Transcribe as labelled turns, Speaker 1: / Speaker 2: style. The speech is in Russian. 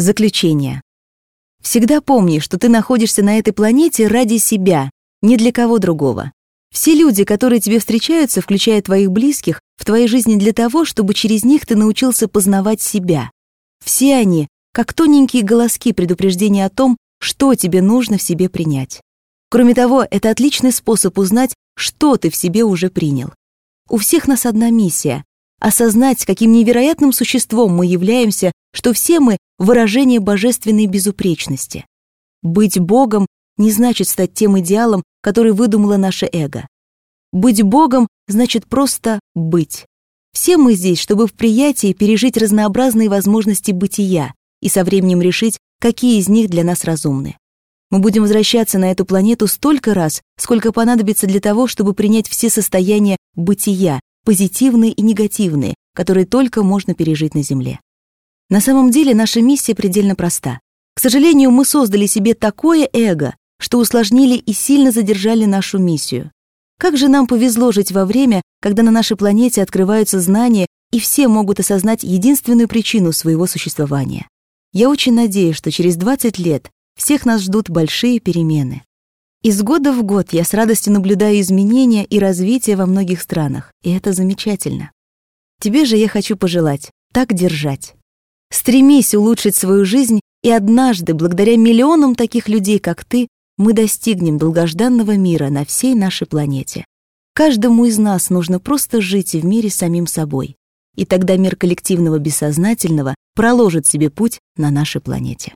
Speaker 1: Заключение. Всегда помни, что ты находишься на этой планете ради себя, не для кого другого. Все люди, которые тебе встречаются, включая твоих близких, в твоей жизни для того, чтобы через них ты научился познавать себя. Все они, как тоненькие голоски предупреждения о том, что тебе нужно в себе принять. Кроме того, это отличный способ узнать, что ты в себе уже принял. У всех нас одна миссия осознать, каким невероятным существом мы являемся, что все мы — выражение божественной безупречности. Быть Богом не значит стать тем идеалом, который выдумало наше эго. Быть Богом значит просто быть. Все мы здесь, чтобы в приятии пережить разнообразные возможности бытия и со временем решить, какие из них для нас разумны. Мы будем возвращаться на эту планету столько раз, сколько понадобится для того, чтобы принять все состояния бытия, позитивные и негативные, которые только можно пережить на Земле. На самом деле наша миссия предельно проста. К сожалению, мы создали себе такое эго, что усложнили и сильно задержали нашу миссию. Как же нам повезло жить во время, когда на нашей планете открываются знания, и все могут осознать единственную причину своего существования. Я очень надеюсь, что через 20 лет всех нас ждут большие перемены. Из года в год я с радостью наблюдаю изменения и развитие во многих странах, и это замечательно. Тебе же я хочу пожелать так держать. Стремись улучшить свою жизнь, и однажды, благодаря миллионам таких людей, как ты, мы достигнем долгожданного мира на всей нашей планете. Каждому из нас нужно просто жить в мире самим собой, и тогда мир коллективного бессознательного проложит себе путь на нашей планете.